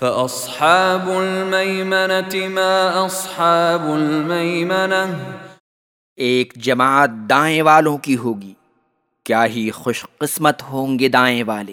فأصحاب الميمنة ما أصحاب الميمنة ایک جماعت دائیں والوں کی ہوگی، کیا ہی خوش قسمت ہوں گے دائیں والے؟